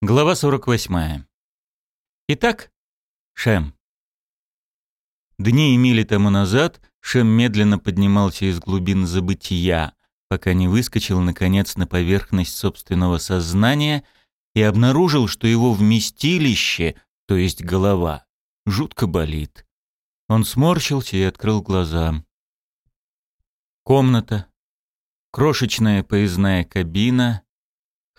Глава 48. Итак, Шем. Дни и мили тому назад Шем медленно поднимался из глубин забытия, пока не выскочил, наконец, на поверхность собственного сознания и обнаружил, что его вместилище, то есть голова, жутко болит. Он сморщился и открыл глаза. Комната, крошечная поездная кабина —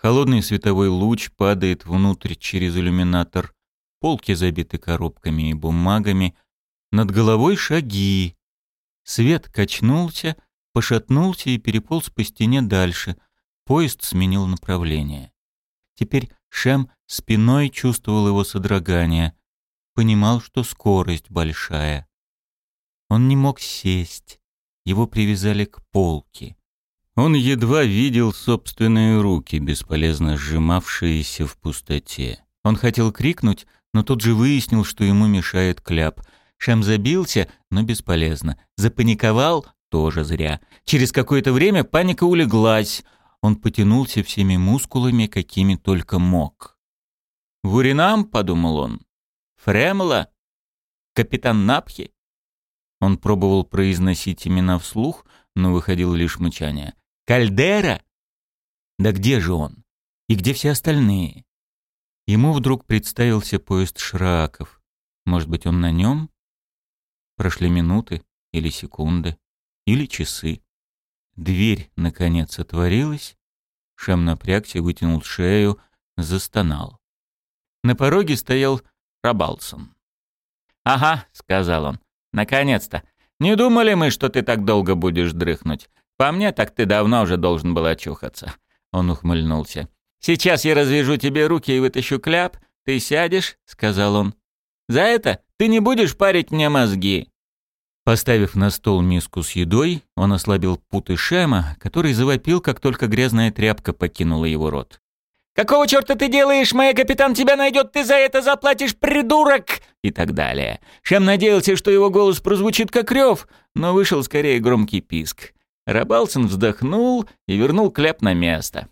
Холодный световой луч падает внутрь через иллюминатор. Полки забиты коробками и бумагами. Над головой шаги. Свет качнулся, пошатнулся и переполз по стене дальше. Поезд сменил направление. Теперь Шем спиной чувствовал его содрогание. Понимал, что скорость большая. Он не мог сесть. Его привязали к полке. Он едва видел собственные руки, бесполезно сжимавшиеся в пустоте. Он хотел крикнуть, но тут же выяснил, что ему мешает кляп. Шем забился, но бесполезно. Запаниковал — тоже зря. Через какое-то время паника улеглась. Он потянулся всеми мускулами, какими только мог. «Вуринам», — подумал он. «Фремла? Капитан Напхи?» Он пробовал произносить имена вслух, но выходило лишь мычание. Кальдера? Да где же он? И где все остальные? Ему вдруг представился поезд Шраков. Может быть, он на нем? Прошли минуты или секунды, или часы. Дверь, наконец, отворилась. Шем напрягся, вытянул шею, застонал. На пороге стоял Рабалсон. «Ага», — сказал он, — «наконец-то. Не думали мы, что ты так долго будешь дрыхнуть. По мне, так ты давно уже должен был очухаться. Он ухмыльнулся. Сейчас я развяжу тебе руки и вытащу кляп. Ты сядешь, сказал он. За это ты не будешь парить мне мозги. Поставив на стол миску с едой, он ослабил путы Шема, который завопил, как только грязная тряпка покинула его рот. «Какого черта ты делаешь? Моя капитан тебя найдет, ты за это заплатишь, придурок!» И так далее. Шем надеялся, что его голос прозвучит как рев, но вышел скорее громкий писк. Рабалсон вздохнул и вернул кляп на место.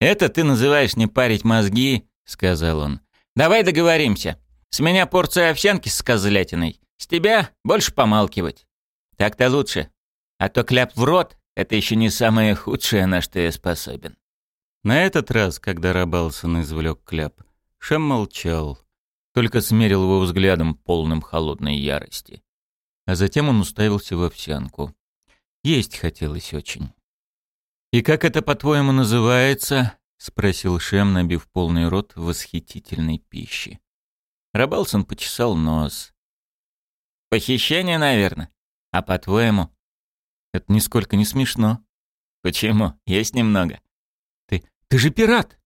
«Это ты называешь не парить мозги?» — сказал он. «Давай договоримся. С меня порция овсянки с козлятиной. С тебя больше помалкивать. Так-то лучше. А то кляп в рот — это еще не самое худшее, на что я способен». На этот раз, когда Рабалсон извлек кляп, Шем молчал, только смерил его взглядом полным холодной ярости. А затем он уставился в овсянку. Есть хотелось очень. «И как это, по-твоему, называется?» — спросил Шем, набив полный рот восхитительной пищи. Рабалсон почесал нос. «Похищение, наверное. А по-твоему?» «Это нисколько не смешно». «Почему? Есть немного». «Ты... ты же пират!»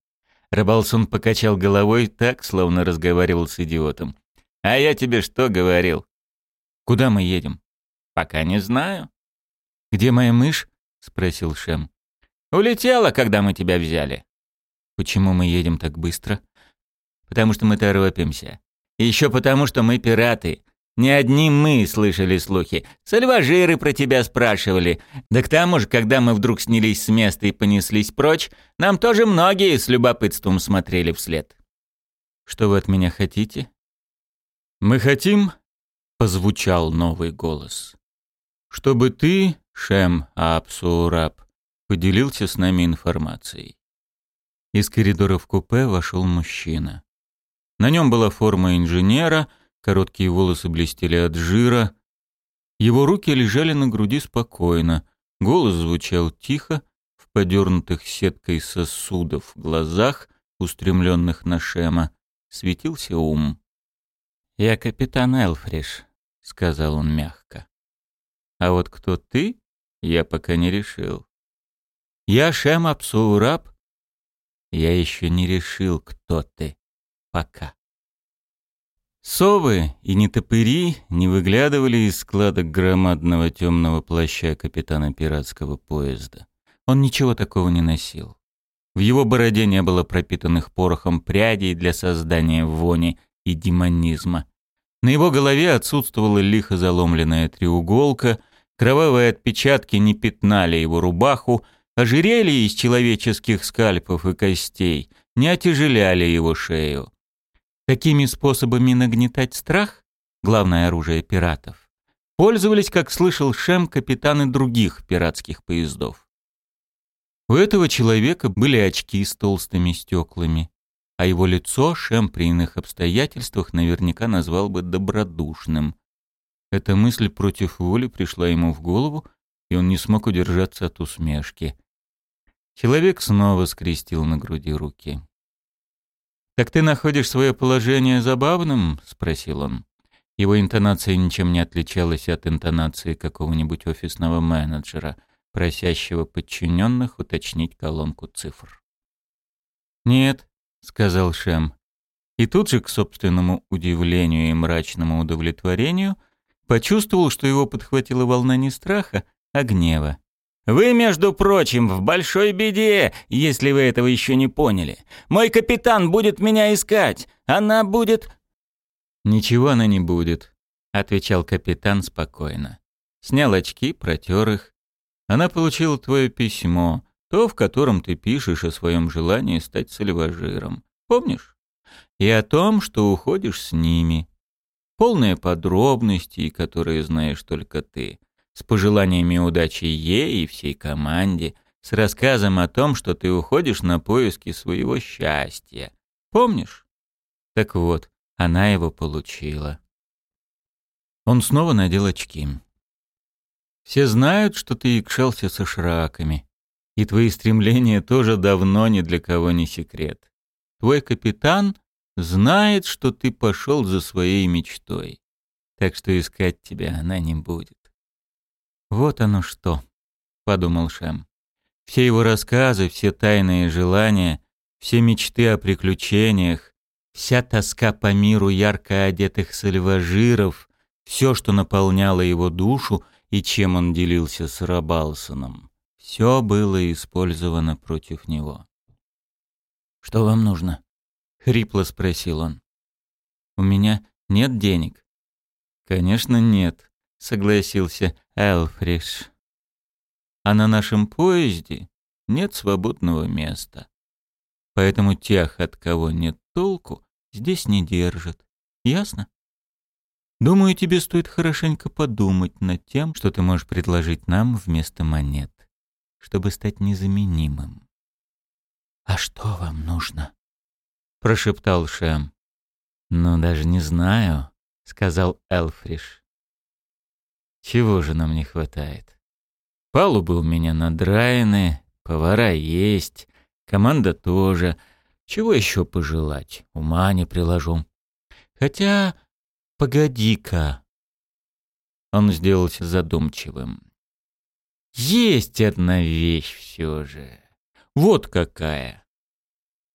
Рабалсон покачал головой так, словно разговаривал с идиотом. «А я тебе что говорил?» «Куда мы едем?» «Пока не знаю. «Где моя мышь?» — спросил Шем. «Улетела, когда мы тебя взяли». «Почему мы едем так быстро?» «Потому что мы торопимся. И еще потому, что мы пираты. Не одни мы слышали слухи. Сальважиры про тебя спрашивали. Да к тому же, когда мы вдруг снялись с места и понеслись прочь, нам тоже многие с любопытством смотрели вслед». «Что вы от меня хотите?» «Мы хотим...» — позвучал новый голос. «Чтобы ты Шем Апсураб поделился с нами информацией. Из коридора в купе вошел мужчина. На нем была форма инженера, короткие волосы блестели от жира. Его руки лежали на груди спокойно, голос звучал тихо, в подернутых сеткой сосудов глазах, устремленных на Шема, светился ум. «Я капитан Элфриш», — сказал он мягко. «А вот кто ты, я пока не решил. Я Шем Апсураб? Я еще не решил, кто ты. Пока. Совы и нетопыри не выглядывали из складок громадного темного плаща капитана пиратского поезда. Он ничего такого не носил. В его бороде не было пропитанных порохом прядей для создания вони и демонизма. На его голове отсутствовала лихо заломленная треуголка — Кровавые отпечатки не пятнали его рубаху, ожерелье из человеческих скальпов и костей не отяжеляли его шею. Такими способами нагнетать страх, главное оружие пиратов, пользовались, как слышал Шем, капитаны других пиратских поездов. У этого человека были очки с толстыми стеклами, а его лицо Шем при иных обстоятельствах наверняка назвал бы добродушным. Эта мысль против воли пришла ему в голову, и он не смог удержаться от усмешки. Человек снова скрестил на груди руки. «Так ты находишь свое положение забавным?» — спросил он. Его интонация ничем не отличалась от интонации какого-нибудь офисного менеджера, просящего подчиненных уточнить колонку цифр. «Нет», — сказал Шем. И тут же, к собственному удивлению и мрачному удовлетворению, почувствовал, что его подхватила волна не страха, а гнева. «Вы, между прочим, в большой беде, если вы этого еще не поняли. Мой капитан будет меня искать. Она будет...» «Ничего она не будет», — отвечал капитан спокойно. Снял очки, протер их. Она получила твое письмо, то, в котором ты пишешь о своем желании стать сальважиром. Помнишь? И о том, что уходишь с ними. Полные подробности, которые знаешь только ты с пожеланиями удачи ей и всей команде, с рассказом о том, что ты уходишь на поиски своего счастья. Помнишь? Так вот, она его получила. Он снова надел очки. Все знают, что ты икшался со шраками, и твои стремления тоже давно ни для кого не секрет. Твой капитан знает, что ты пошел за своей мечтой, так что искать тебя она не будет. «Вот оно что», — подумал Шем. Все его рассказы, все тайные желания, все мечты о приключениях, вся тоска по миру ярко одетых сальважиров, все, что наполняло его душу и чем он делился с Рабалсоном, все было использовано против него. «Что вам нужно?» — хрипло спросил он. «У меня нет денег». «Конечно, нет», согласился Элфриш. А на нашем поезде нет свободного места. Поэтому тех, от кого нет толку, здесь не держат. Ясно? Думаю, тебе стоит хорошенько подумать над тем, что ты можешь предложить нам вместо монет, чтобы стать незаменимым. «А что вам нужно?» — прошептал Шем. «Ну, даже не знаю», — сказал Элфриш. Чего же нам не хватает? Палубы у меня надраены, повара есть, команда тоже. Чего еще пожелать? Ума не приложу. Хотя, погоди-ка. Он сделался задумчивым. Есть одна вещь все же. Вот какая.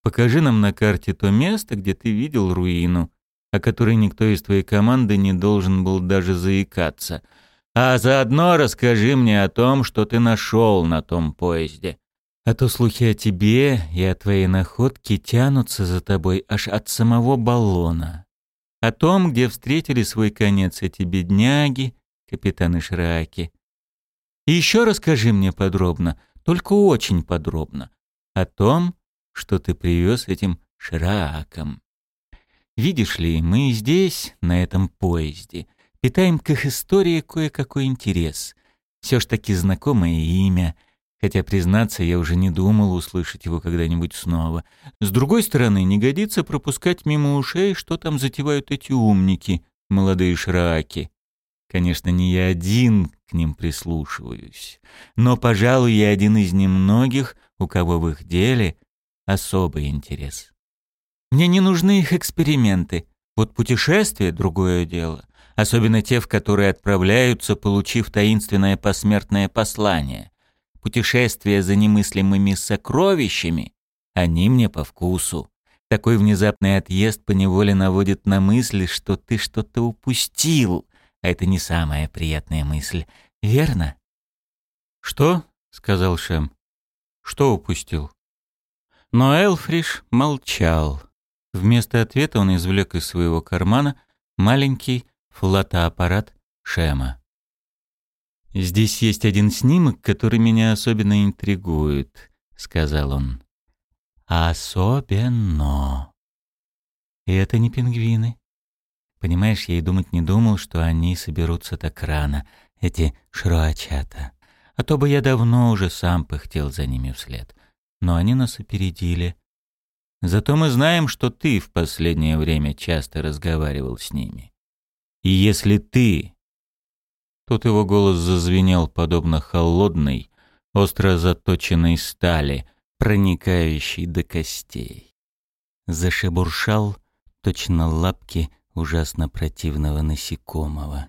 Покажи нам на карте то место, где ты видел руину, о которой никто из твоей команды не должен был даже заикаться — а заодно расскажи мне о том, что ты нашел на том поезде. А то слухи о тебе и о твоей находке тянутся за тобой аж от самого баллона. О том, где встретили свой конец эти бедняги, капитаны Шраки. И еще расскажи мне подробно, только очень подробно, о том, что ты привез этим Шракам. Видишь ли, мы здесь, на этом поезде, питаем к их истории кое-какой интерес. Все ж таки знакомое имя, хотя, признаться, я уже не думал услышать его когда-нибудь снова. С другой стороны, не годится пропускать мимо ушей, что там затевают эти умники, молодые шраки. Конечно, не я один к ним прислушиваюсь, но, пожалуй, я один из немногих, у кого в их деле особый интерес. Мне не нужны их эксперименты. Вот путешествие — другое дело особенно те, в которые отправляются, получив таинственное посмертное послание. Путешествия за немыслимыми сокровищами, они мне по вкусу. Такой внезапный отъезд поневоле наводит на мысль, что ты что-то упустил, а это не самая приятная мысль, верно? «Что?» — сказал Шем. «Что упустил?» Но Элфриш молчал. Вместо ответа он извлек из своего кармана маленький фотоаппарат Шема. «Здесь есть один снимок, который меня особенно интригует», — сказал он. Особенно. И это не пингвины. Понимаешь, я и думать не думал, что они соберутся так рано, эти шруачата. А то бы я давно уже сам пыхтел за ними вслед. Но они нас опередили. Зато мы знаем, что ты в последнее время часто разговаривал с ними. И если ты... Тут его голос зазвенел, подобно холодной, остро заточенной стали, проникающей до костей. Зашебуршал точно лапки ужасно противного насекомого.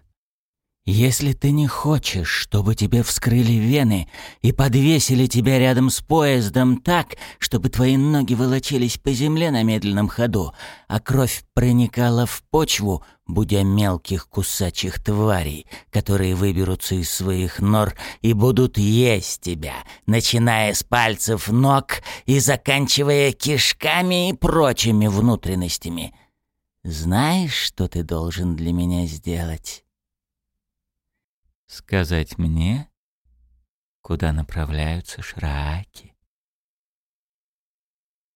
Если ты не хочешь, чтобы тебе вскрыли вены и подвесили тебя рядом с поездом так, чтобы твои ноги волочились по земле на медленном ходу, а кровь проникала в почву, будя мелких кусачих тварей, которые выберутся из своих нор и будут есть тебя, начиная с пальцев ног и заканчивая кишками и прочими внутренностями. Знаешь, что ты должен для меня сделать? Сказать мне, куда направляются шраки.